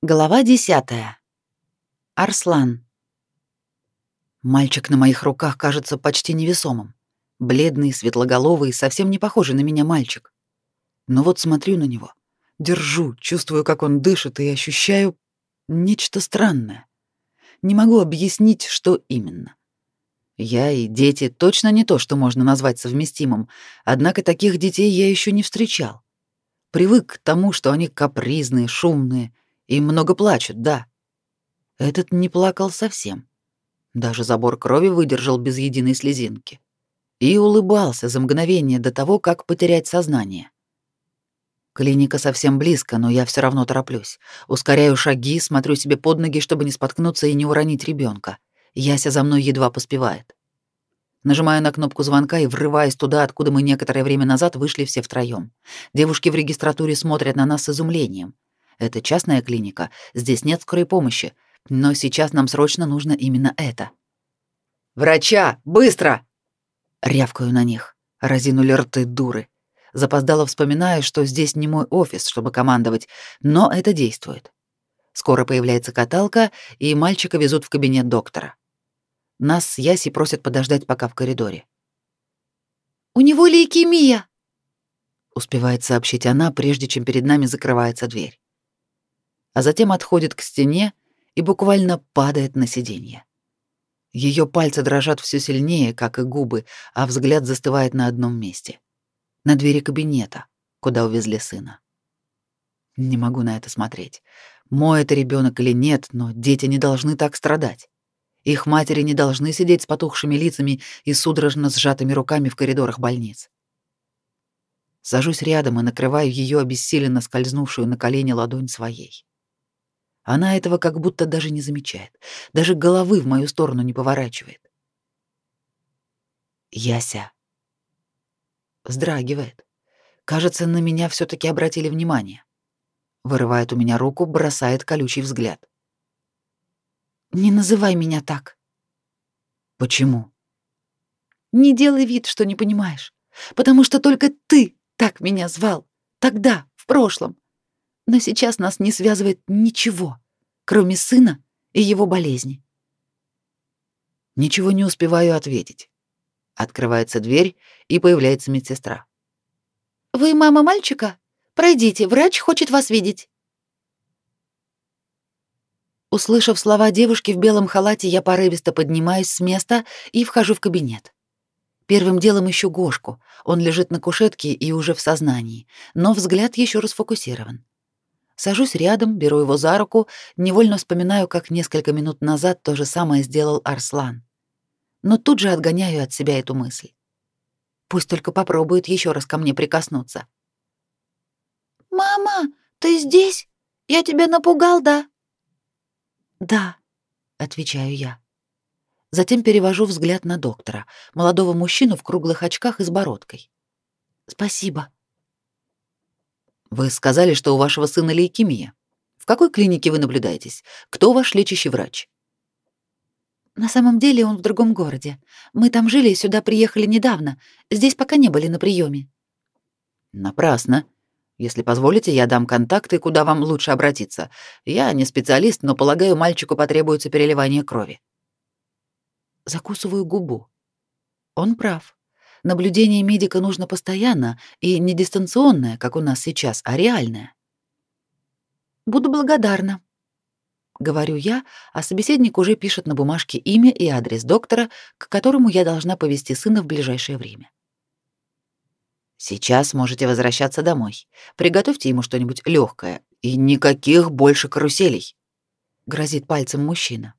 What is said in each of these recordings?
Глава десятая. Арслан. Мальчик на моих руках кажется почти невесомым. Бледный, светлоголовый, совсем не похожий на меня мальчик. Но вот смотрю на него, держу, чувствую, как он дышит, и ощущаю нечто странное. Не могу объяснить, что именно. Я и дети точно не то, что можно назвать совместимым, однако таких детей я еще не встречал. Привык к тому, что они капризные, шумные, и много плачут, да. Этот не плакал совсем. Даже забор крови выдержал без единой слезинки. И улыбался за мгновение до того, как потерять сознание. Клиника совсем близко, но я все равно тороплюсь. Ускоряю шаги, смотрю себе под ноги, чтобы не споткнуться и не уронить ребенка. Яся за мной едва поспевает. Нажимаю на кнопку звонка и врываюсь туда, откуда мы некоторое время назад вышли все втроем. Девушки в регистратуре смотрят на нас с изумлением. Это частная клиника, здесь нет скорой помощи, но сейчас нам срочно нужно именно это. «Врача! Быстро!» Рявкаю на них. Разинули рты дуры. Запоздало вспоминаю, что здесь не мой офис, чтобы командовать, но это действует. Скоро появляется каталка, и мальчика везут в кабинет доктора. Нас с Яси просят подождать пока в коридоре. «У него лейкемия!» Успевает сообщить она, прежде чем перед нами закрывается дверь а затем отходит к стене и буквально падает на сиденье. Ее пальцы дрожат все сильнее, как и губы, а взгляд застывает на одном месте — на двери кабинета, куда увезли сына. Не могу на это смотреть. Мой это ребенок или нет, но дети не должны так страдать. Их матери не должны сидеть с потухшими лицами и судорожно сжатыми руками в коридорах больниц. Сажусь рядом и накрываю ее обессиленно скользнувшую на колени ладонь своей. Она этого как будто даже не замечает, даже головы в мою сторону не поворачивает. Яся вздрагивает. Кажется, на меня все таки обратили внимание. Вырывает у меня руку, бросает колючий взгляд. Не называй меня так. Почему? Не делай вид, что не понимаешь, потому что только ты так меня звал тогда, в прошлом. Но сейчас нас не связывает ничего, кроме сына и его болезни. Ничего не успеваю ответить. Открывается дверь, и появляется медсестра. «Вы мама мальчика? Пройдите, врач хочет вас видеть». Услышав слова девушки в белом халате, я порывисто поднимаюсь с места и вхожу в кабинет. Первым делом ищу Гошку. Он лежит на кушетке и уже в сознании, но взгляд еще расфокусирован. Сажусь рядом, беру его за руку, невольно вспоминаю, как несколько минут назад то же самое сделал Арслан. Но тут же отгоняю от себя эту мысль. Пусть только попробует еще раз ко мне прикоснуться. «Мама, ты здесь? Я тебя напугал, да?» «Да», — отвечаю я. Затем перевожу взгляд на доктора, молодого мужчину в круглых очках и с бородкой. «Спасибо», вы сказали, что у вашего сына лейкемия. В какой клинике вы наблюдаетесь? Кто ваш лечащий врач? На самом деле он в другом городе. Мы там жили и сюда приехали недавно. Здесь пока не были на приеме. Напрасно. Если позволите, я дам контакты, куда вам лучше обратиться. Я не специалист, но полагаю, мальчику потребуется переливание крови. Закусываю губу. Он прав. Наблюдение медика нужно постоянно и не дистанционное, как у нас сейчас, а реальное. Буду благодарна, говорю я, а собеседник уже пишет на бумажке имя и адрес доктора, к которому я должна повести сына в ближайшее время. Сейчас можете возвращаться домой. Приготовьте ему что-нибудь легкое и никаких больше каруселей, грозит пальцем мужчина.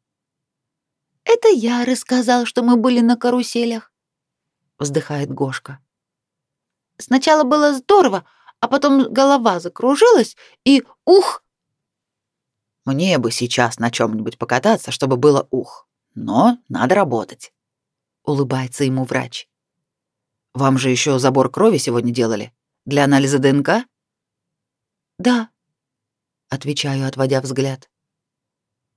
Это я рассказал, что мы были на каруселях вздыхает Гошка. Сначала было здорово, а потом голова закружилась и ух. Мне бы сейчас на чем нибудь покататься, чтобы было ух. Но надо работать. Улыбается ему врач. Вам же еще забор крови сегодня делали для анализа ДНК? Да, отвечаю, отводя взгляд.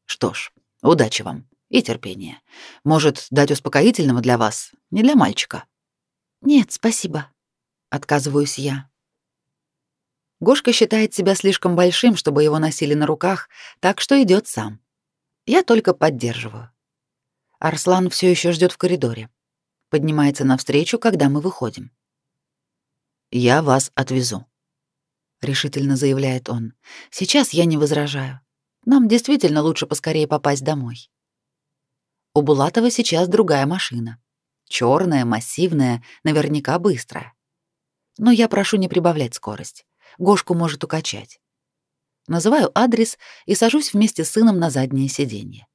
Что ж, удачи вам и терпения. Может, дать успокоительного для вас, не для мальчика. «Нет, спасибо», — отказываюсь я. Гошка считает себя слишком большим, чтобы его носили на руках, так что идет сам. Я только поддерживаю. Арслан все еще ждет в коридоре. Поднимается навстречу, когда мы выходим. «Я вас отвезу», — решительно заявляет он. «Сейчас я не возражаю. Нам действительно лучше поскорее попасть домой». У Булатова сейчас другая машина. Черная, массивная, наверняка быстрая. Но я прошу не прибавлять скорость. Гошку может укачать. Называю адрес и сажусь вместе с сыном на заднее сиденье.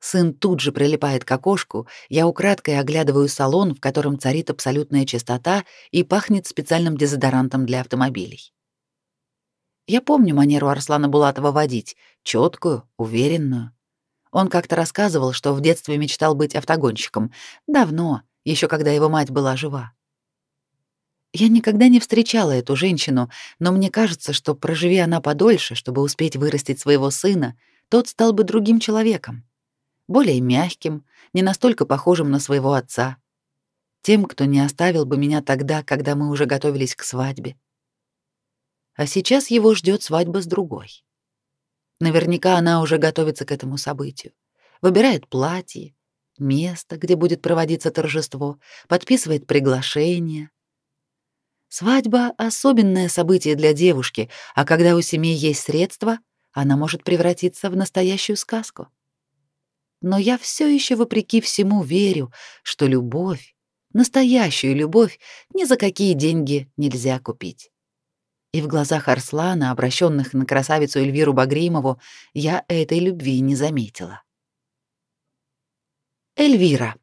Сын тут же прилипает к окошку, я украдкой оглядываю салон, в котором царит абсолютная чистота и пахнет специальным дезодорантом для автомобилей. Я помню манеру Арслана Булатова водить, четкую, уверенную. Он как-то рассказывал, что в детстве мечтал быть автогонщиком. Давно, еще когда его мать была жива. Я никогда не встречала эту женщину, но мне кажется, что проживи она подольше, чтобы успеть вырастить своего сына, тот стал бы другим человеком более мягким, не настолько похожим на своего отца, тем, кто не оставил бы меня тогда, когда мы уже готовились к свадьбе. А сейчас его ждет свадьба с другой. Наверняка она уже готовится к этому событию. Выбирает платье, место, где будет проводиться торжество, подписывает приглашение. Свадьба — особенное событие для девушки, а когда у семьи есть средства, она может превратиться в настоящую сказку но я все еще вопреки всему верю, что любовь, настоящую любовь, ни за какие деньги нельзя купить. И в глазах Арслана, обращенных на красавицу Эльвиру Багримову, я этой любви не заметила. Эльвира.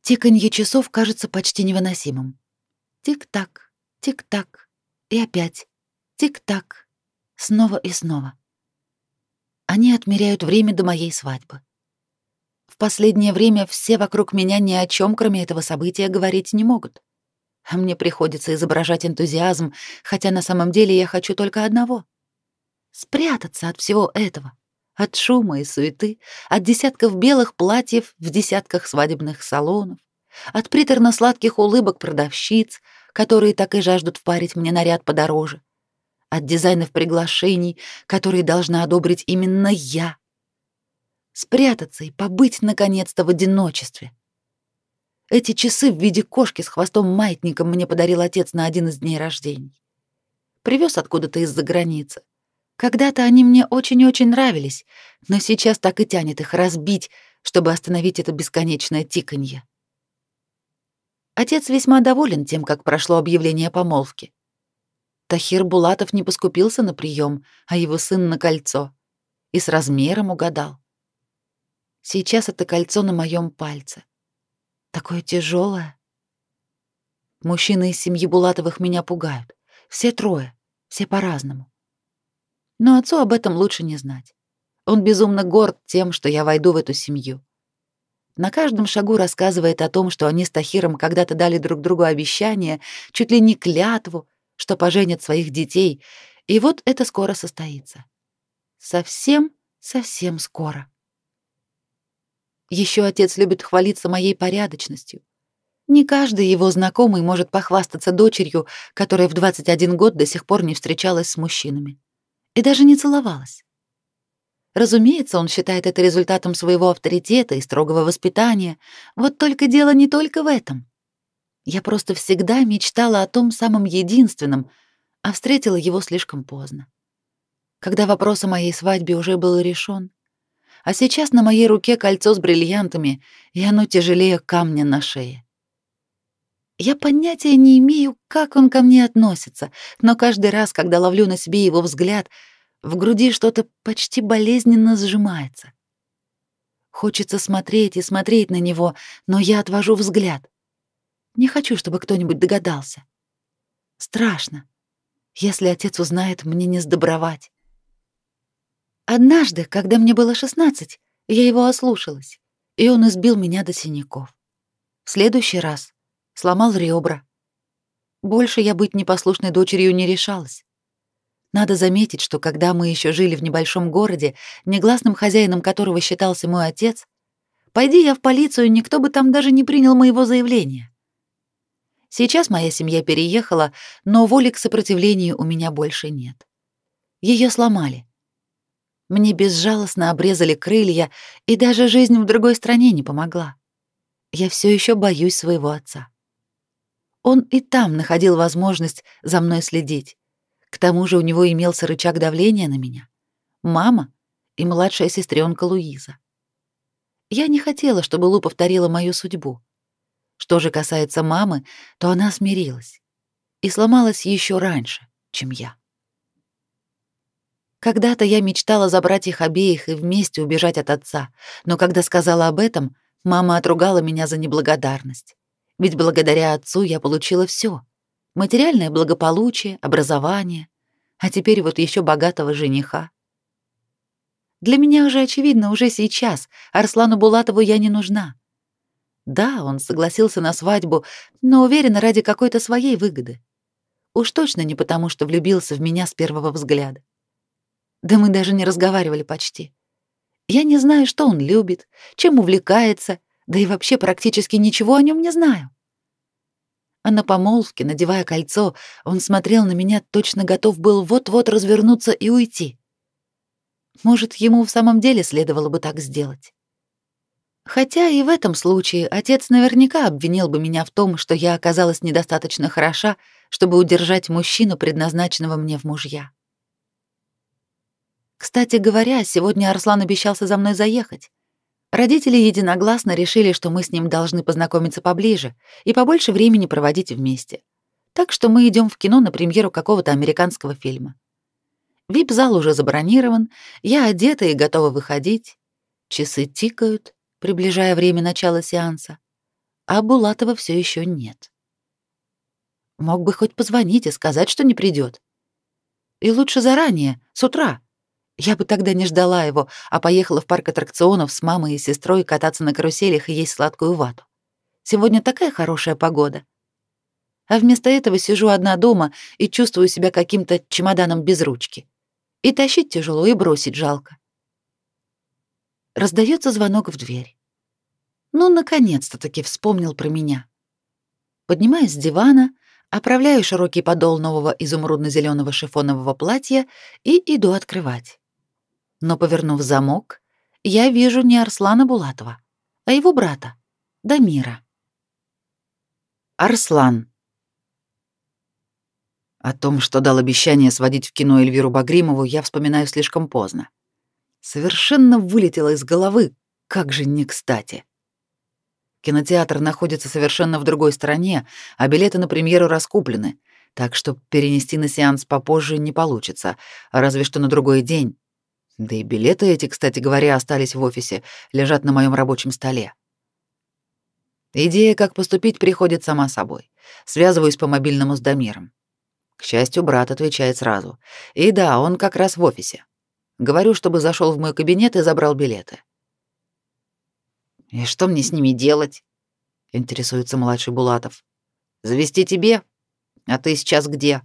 Тиканье часов кажется почти невыносимым. Тик-так, тик-так, и опять тик-так, снова и снова. Они отмеряют время до моей свадьбы. В последнее время все вокруг меня ни о чем, кроме этого события, говорить не могут. А мне приходится изображать энтузиазм, хотя на самом деле я хочу только одного — спрятаться от всего этого, от шума и суеты, от десятков белых платьев в десятках свадебных салонов, от приторно-сладких улыбок продавщиц, которые так и жаждут впарить мне наряд подороже, от дизайнов приглашений, которые должна одобрить именно я. Спрятаться и побыть наконец-то в одиночестве. Эти часы в виде кошки с хвостом-маятником мне подарил отец на один из дней рождения. Привез откуда-то из-за границы. Когда-то они мне очень-очень нравились, но сейчас так и тянет их разбить, чтобы остановить это бесконечное тиканье. Отец весьма доволен тем, как прошло объявление помолвки. Тахир Булатов не поскупился на прием, а его сын на кольцо. И с размером угадал. Сейчас это кольцо на моем пальце. Такое тяжелое. Мужчины из семьи Булатовых меня пугают. Все трое, все по-разному. Но отцу об этом лучше не знать. Он безумно горд тем, что я войду в эту семью. На каждом шагу рассказывает о том, что они с Тахиром когда-то дали друг другу обещание, чуть ли не клятву, что поженят своих детей, и вот это скоро состоится. Совсем, совсем скоро. Еще отец любит хвалиться моей порядочностью. Не каждый его знакомый может похвастаться дочерью, которая в 21 год до сих пор не встречалась с мужчинами и даже не целовалась. Разумеется, он считает это результатом своего авторитета и строгого воспитания. Вот только дело не только в этом. Я просто всегда мечтала о том самом единственном, а встретила его слишком поздно. Когда вопрос о моей свадьбе уже был решен, а сейчас на моей руке кольцо с бриллиантами, и оно тяжелее камня на шее. Я понятия не имею, как он ко мне относится, но каждый раз, когда ловлю на себе его взгляд, в груди что-то почти болезненно сжимается. Хочется смотреть и смотреть на него, но я отвожу взгляд. Не хочу, чтобы кто-нибудь догадался. Страшно. Если отец узнает, мне не сдобровать. Однажды, когда мне было 16, я его ослушалась, и он избил меня до синяков. В следующий раз сломал ребра. Больше я быть непослушной дочерью не решалась. Надо заметить, что когда мы еще жили в небольшом городе, негласным хозяином которого считался мой отец, пойди я в полицию, никто бы там даже не принял моего заявления. Сейчас моя семья переехала, но воли к сопротивлению у меня больше нет. Ее сломали. Мне безжалостно обрезали крылья, и даже жизнь в другой стране не помогла. Я все еще боюсь своего отца. Он и там находил возможность за мной следить. К тому же у него имелся рычаг давления на меня. Мама и младшая сестренка Луиза. Я не хотела, чтобы Лу повторила мою судьбу. Что же касается мамы, то она смирилась и сломалась еще раньше, чем я. Когда-то я мечтала забрать их обеих и вместе убежать от отца, но когда сказала об этом, мама отругала меня за неблагодарность. Ведь благодаря отцу я получила все: материальное благополучие, образование, а теперь вот еще богатого жениха. Для меня уже очевидно уже сейчас, Арслану Булатову я не нужна. Да, он согласился на свадьбу, но уверена ради какой-то своей выгоды. Уж точно не потому, что влюбился в меня с первого взгляда. Да мы даже не разговаривали почти. Я не знаю, что он любит, чем увлекается, да и вообще практически ничего о нем не знаю. А на помолвке, надевая кольцо, он смотрел на меня, точно готов был вот-вот развернуться и уйти. Может, ему в самом деле следовало бы так сделать. Хотя и в этом случае отец наверняка обвинил бы меня в том, что я оказалась недостаточно хороша, чтобы удержать мужчину, предназначенного мне в мужья. Кстати говоря, сегодня Арслан обещался за мной заехать. Родители единогласно решили, что мы с ним должны познакомиться поближе и побольше времени проводить вместе. Так что мы идем в кино на премьеру какого-то американского фильма. Вип-зал уже забронирован, я одета и готова выходить. Часы тикают, приближая время начала сеанса, а Булатова все еще нет. Мог бы хоть позвонить и сказать, что не придет. И лучше заранее, с утра. Я бы тогда не ждала его, а поехала в парк аттракционов с мамой и сестрой кататься на каруселях и есть сладкую вату. Сегодня такая хорошая погода. А вместо этого сижу одна дома и чувствую себя каким-то чемоданом без ручки. И тащить тяжело, и бросить жалко. Раздается звонок в дверь. Ну, наконец-то таки вспомнил про меня. Поднимаюсь с дивана, оправляю широкий подол нового изумрудно зеленого шифонового платья и иду открывать. Но, повернув замок, я вижу не Арслана Булатова, а его брата, Дамира. Арслан. О том, что дал обещание сводить в кино Эльвиру Багримову, я вспоминаю слишком поздно. Совершенно вылетело из головы, как же не кстати. Кинотеатр находится совершенно в другой стороне, а билеты на премьеру раскуплены, так что перенести на сеанс попозже не получится, разве что на другой день. Да и билеты эти, кстати говоря, остались в офисе, лежат на моем рабочем столе. Идея, как поступить, приходит сама собой. Связываюсь по мобильному с Дамиром. К счастью, брат отвечает сразу. И да, он как раз в офисе. Говорю, чтобы зашел в мой кабинет и забрал билеты. «И что мне с ними делать?» — интересуется младший Булатов. «Завести тебе? А ты сейчас где?»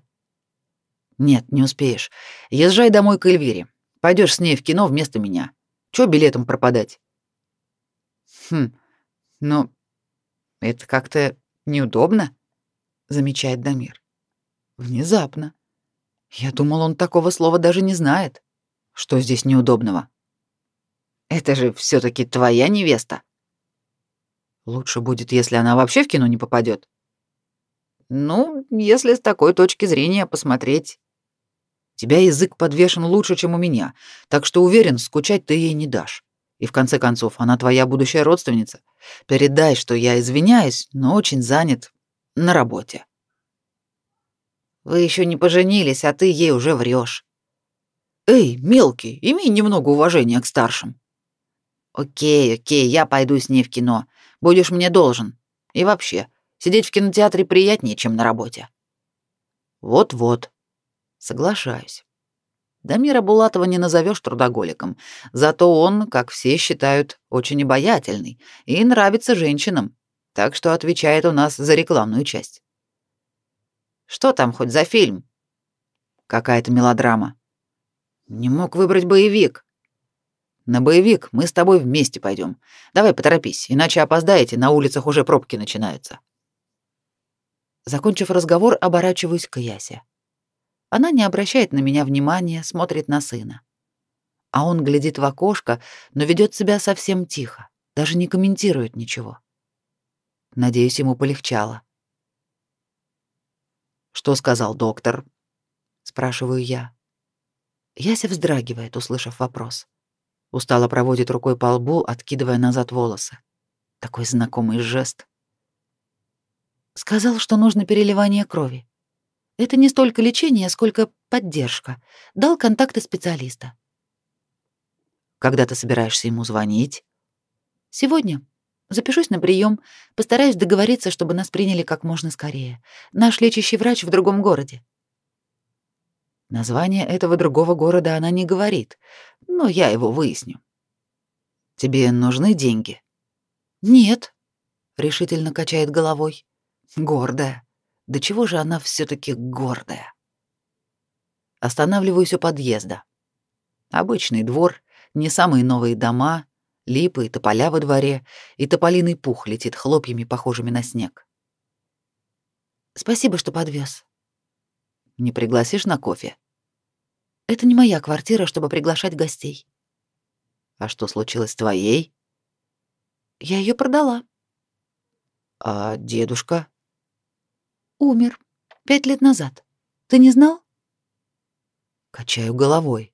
«Нет, не успеешь. Езжай домой к Эльвире. Пойдешь с ней в кино вместо меня. Чё билетом пропадать?» «Хм, ну, это как-то неудобно», — замечает Дамир. Внезапно. Я думал, он такого слова даже не знает. Что здесь неудобного? Это же все таки твоя невеста. Лучше будет, если она вообще в кино не попадет. Ну, если с такой точки зрения посмотреть. Тебя язык подвешен лучше, чем у меня, так что уверен, скучать ты ей не дашь. И в конце концов, она твоя будущая родственница. Передай, что я извиняюсь, но очень занят на работе. Вы еще не поженились, а ты ей уже врешь. Эй, мелкий, имей немного уважения к старшим. Окей, окей, я пойду с ней в кино. Будешь мне должен. И вообще, сидеть в кинотеатре приятнее, чем на работе. Вот-вот. Соглашаюсь. Дамира Булатова не назовешь трудоголиком, зато он, как все считают, очень обаятельный и нравится женщинам, так что отвечает у нас за рекламную часть. Что там хоть за фильм? Какая-то мелодрама. Не мог выбрать боевик. На боевик мы с тобой вместе пойдем. Давай поторопись, иначе опоздаете, на улицах уже пробки начинаются. Закончив разговор, оборачиваюсь к Ясе. Она не обращает на меня внимания, смотрит на сына. А он глядит в окошко, но ведет себя совсем тихо, даже не комментирует ничего. Надеюсь, ему полегчало. Что сказал доктор? спрашиваю я. Яся вздрагивает, услышав вопрос. Устало проводит рукой по лбу, откидывая назад волосы. Такой знакомый жест. Сказал, что нужно переливание крови. Это не столько лечение, сколько поддержка. Дал контакты специалиста. Когда ты собираешься ему звонить? Сегодня. Запишусь на прием, постараюсь договориться, чтобы нас приняли как можно скорее. Наш лечащий врач в другом городе. Название этого другого города она не говорит, но я его выясню. Тебе нужны деньги? Нет, решительно качает головой. Гордая. Да чего же она все таки гордая? Останавливаюсь у подъезда. Обычный двор, не самые новые дома, липы и тополя во дворе, и тополиный пух летит хлопьями, похожими на снег. Спасибо, что подвез. Не пригласишь на кофе? Это не моя квартира, чтобы приглашать гостей. А что случилось с твоей? Я ее продала. А дедушка? Умер пять лет назад. Ты не знал? Качаю головой.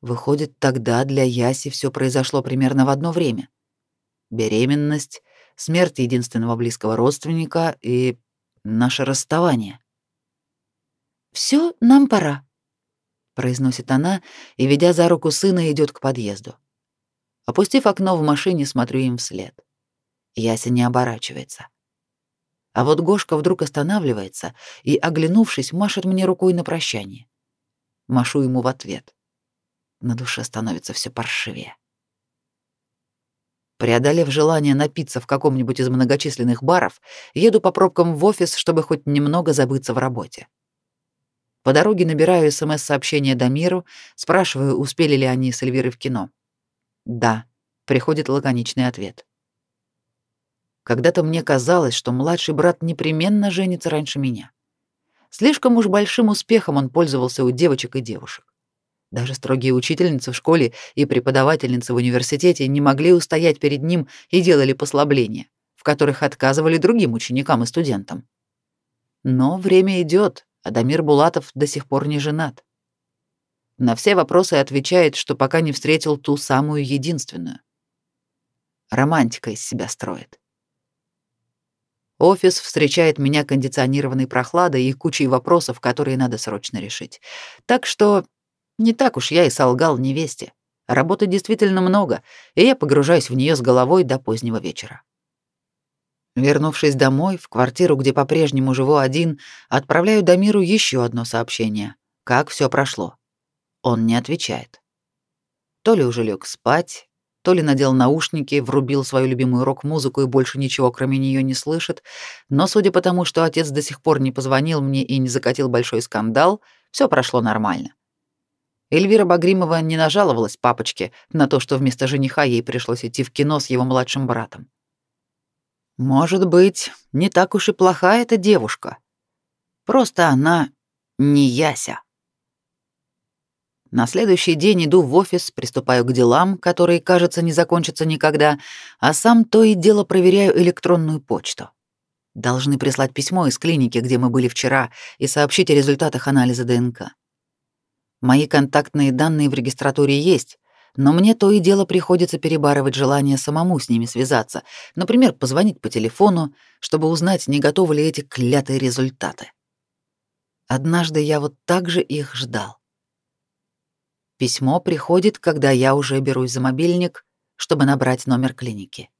Выходит, тогда для Яси все произошло примерно в одно время. Беременность, смерть единственного близкого родственника и наше расставание. Все, нам пора, произносит она и, ведя за руку сына, идет к подъезду. Опустив окно в машине, смотрю им вслед. Яся не оборачивается. А вот Гошка вдруг останавливается и, оглянувшись, машет мне рукой на прощание. Машу ему в ответ. На душе становится все паршивее. Преодолев желание напиться в каком-нибудь из многочисленных баров, еду по пробкам в офис, чтобы хоть немного забыться в работе. По дороге набираю СМС-сообщение Дамиру, спрашиваю, успели ли они с Эльвирой в кино. «Да», — приходит лаконичный ответ. Когда-то мне казалось, что младший брат непременно женится раньше меня. Слишком уж большим успехом он пользовался у девочек и девушек. Даже строгие учительницы в школе и преподавательницы в университете не могли устоять перед ним и делали послабления, в которых отказывали другим ученикам и студентам. Но время идет, Адамир Булатов до сих пор не женат. На все вопросы отвечает, что пока не встретил ту самую единственную. Романтика из себя строит. Офис встречает меня кондиционированной прохладой и кучей вопросов, которые надо срочно решить. Так что не так уж я и солгал невесте. Работы действительно много, и я погружаюсь в нее с головой до позднего вечера. Вернувшись домой, в квартиру, где по-прежнему живу один, отправляю Дамиру еще одно сообщение. Как все прошло. Он не отвечает. То ли уже лег спать, то ли надел наушники, врубил свою любимую рок-музыку и больше ничего кроме нее не слышит, но судя по тому, что отец до сих пор не позвонил мне и не закатил большой скандал, все прошло нормально. Эльвира Багримова не нажаловалась папочке на то, что вместо жениха ей пришлось идти в кино с его младшим братом. Может быть, не так уж и плохая эта девушка. Просто она не Яся. На следующий день иду в офис, приступаю к делам, которые, кажется, не закончатся никогда, а сам то и дело проверяю электронную почту. Должны прислать письмо из клиники, где мы были вчера, и сообщить о результатах анализа ДНК. Мои контактные данные в регистратуре есть, но мне то и дело приходится перебарывать желание самому с ними связаться, например, позвонить по телефону, чтобы узнать, не готовы ли эти клятые результаты. Однажды я вот так же их ждал. Письмо приходит, когда я уже берусь за мобильник, чтобы набрать номер клиники.